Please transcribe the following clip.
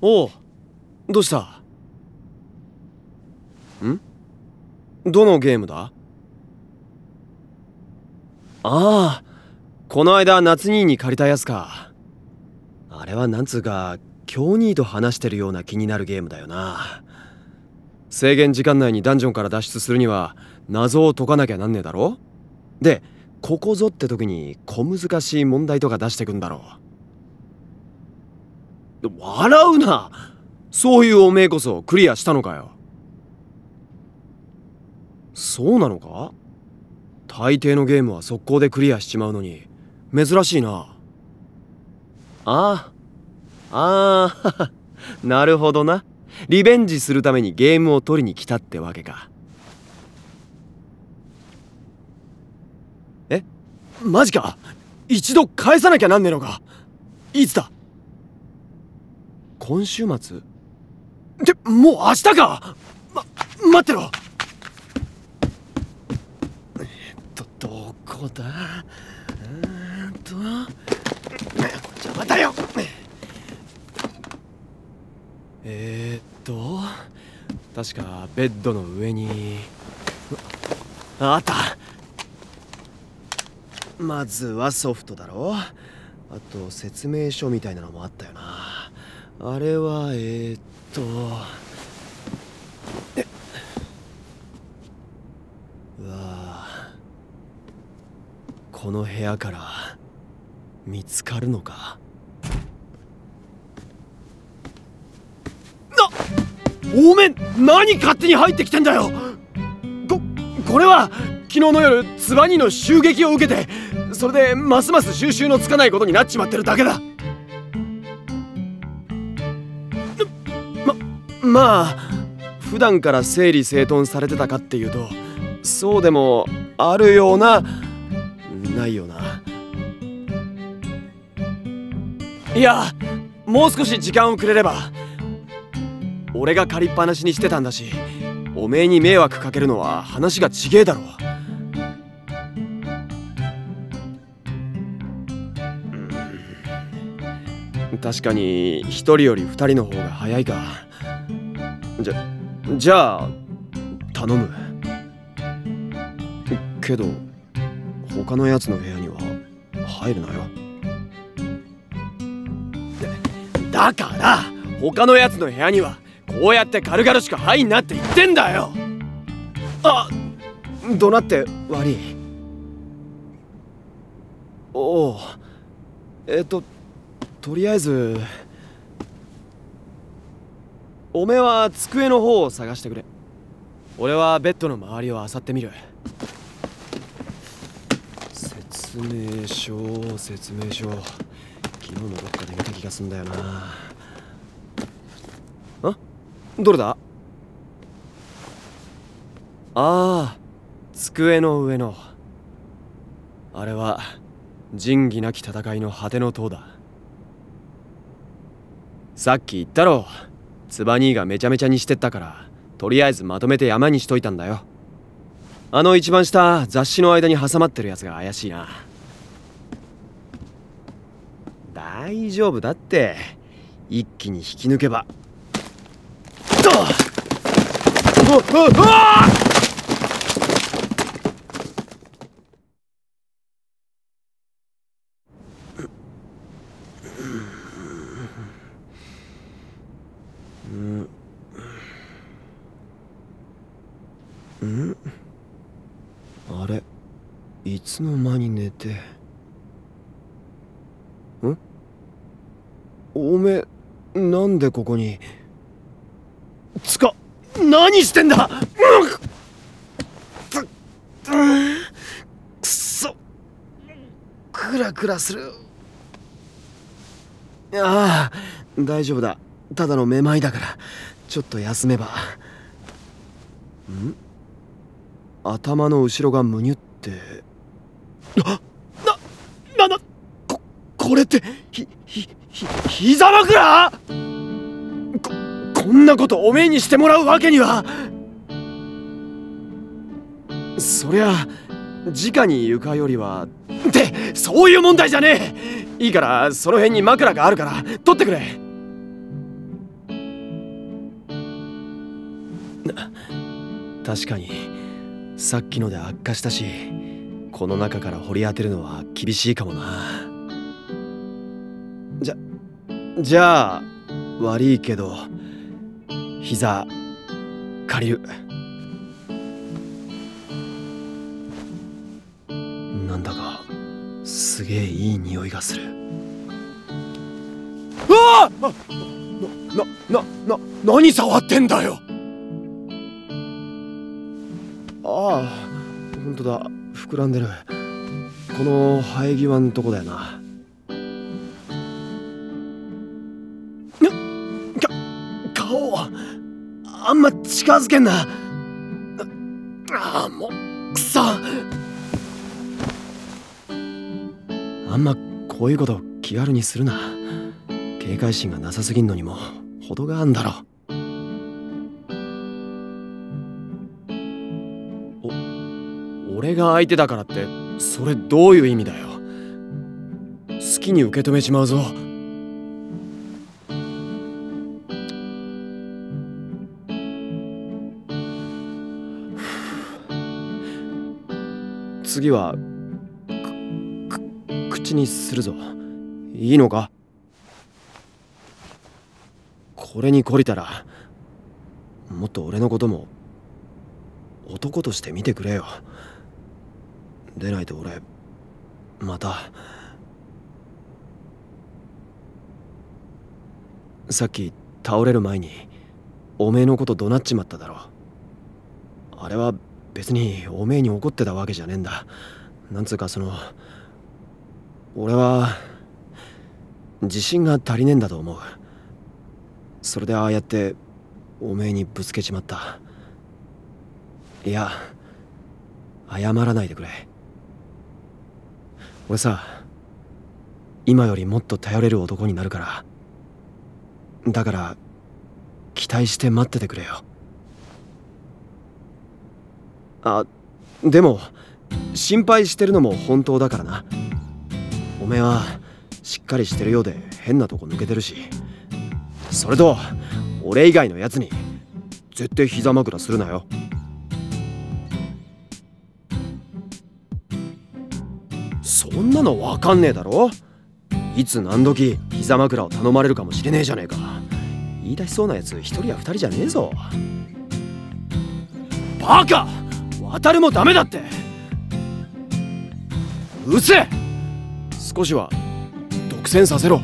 おう。どうした？ん？どのゲームだ？ああこの間夏兄に借りたやつか。あれはなんつうか京兄と話してるような気になるゲームだよな。制限時間内にダンジョンから脱出するには謎を解かなきゃなんねえだろ？でここぞって時に小難しい問題とか出してくんだろう。笑うな。そういうおめえこそクリアしたのかよ。そうなのか？大抵のゲームは速攻でクリアしちまうのに。珍しいな。ああ。ああ。なるほどな。リベンジするためにゲームを取りに来たってわけか。え？マジか？一度返さなきゃなんねえのか？いつだ？今週末？ってもう明日か！ま待ってろ！えっとどこだ？うーんと邪魔だよ！えー、っと確かベッドの上にあった！まずはソフトだろ？あと説明書みたいなのもあったよなあれはえー、っと。えうわこの部屋から見つかるのか。なおめん何勝手に入ってきてんだよ。ここれは昨日の夜ツバニの襲撃を受けてそれでますます収拾のつかないことになっちまってるだけだ。まあ普段から整理整頓されてたかっていうとそうでもあるようなないよな。いやもう少し時間をくれれば俺が借りっぱなしにしてたんだしおめえに迷惑かけるのは話がちげえだろうん。確かに一人より二人の方が早いか。じゃじゃあ頼む。けど他のやつの部屋には入るなよだから他のやつの部屋にはこうやって軽々しく入んなって言ってんだよ。あ怒鳴って悪い？おおえっととりあえずおめえは机の方を探してくれ。俺はベッドの周りを漁ってみる。説明書説明書。昨日もどっかで見た気がすんだよな。あ？どれだ？ああ机の上の。あれは仁義なき戦いの果ての塔だ。さっき言ったろ。ツバ兄がめちゃめちゃにしてったからとりあえずまとめて山にしといたんだよ。あの一番下雑誌の間に挟まってるやつが怪しいな。大丈夫だって。一気に引き抜けば。うわっうわん。あれいつの間に寝て。ん？おめなんでここに？つか何してんだ？くそクラクラするああ大丈夫だただのめまいだからちょっと休めば。ん？頭の後ろがむにゅって。あな、な、な、こ、これって、ひ、ひ、ひ、膝枕？こ、こんなことおめえにしてもらうわけには。そりゃ、直に床よりは、ってそういう問題じゃねえ。いいから、その辺に枕があるから、取ってくれ。確かにさっきので悪化したしこの中から掘り当てるのは厳しいかもな。じゃじゃあ悪いけど膝借りる。なんだかすげえいい匂いがする。うわあなななな何触ってんだよ！ああ本当だ。膨らんでる。この生え際んとこだよな。か顔あんま近づけんな。ああもうくそ。あんまこういうこと気軽にするな。警戒心がなさすぎんのにも程があんだろ。俺が相手だからってそれどういう意味だよ？好きに受け止めちまうぞ。次はくく口にするぞ。いいのか？これに懲りたらもっと俺のことも男として見てくれよ。でないと俺また。さっき倒れる前におめえのこと怒鳴っちまっただろ。あれは別におめえに怒ってたわけじゃねえんだ。なんつうかその俺は自信が足りねえんだと思う。それでああやっておめえにぶつけちまった。いや謝らないでくれ。俺さ今よりもっと頼れる男になるからだから期待して待っててくれよ。あでも心配してるのも本当だからな。おめえはしっかりしてるようで変なとこ抜けてるし。それと俺以外のやつに絶対膝枕するなよ。そんなのわかんねえだろ？いつ何時膝枕を頼まれるかもしれねえじゃねえか。言い出しそうなやつ一人や二人じゃねえぞ。バカ！渡るもダメだって！うせえ！少しは独占させろ。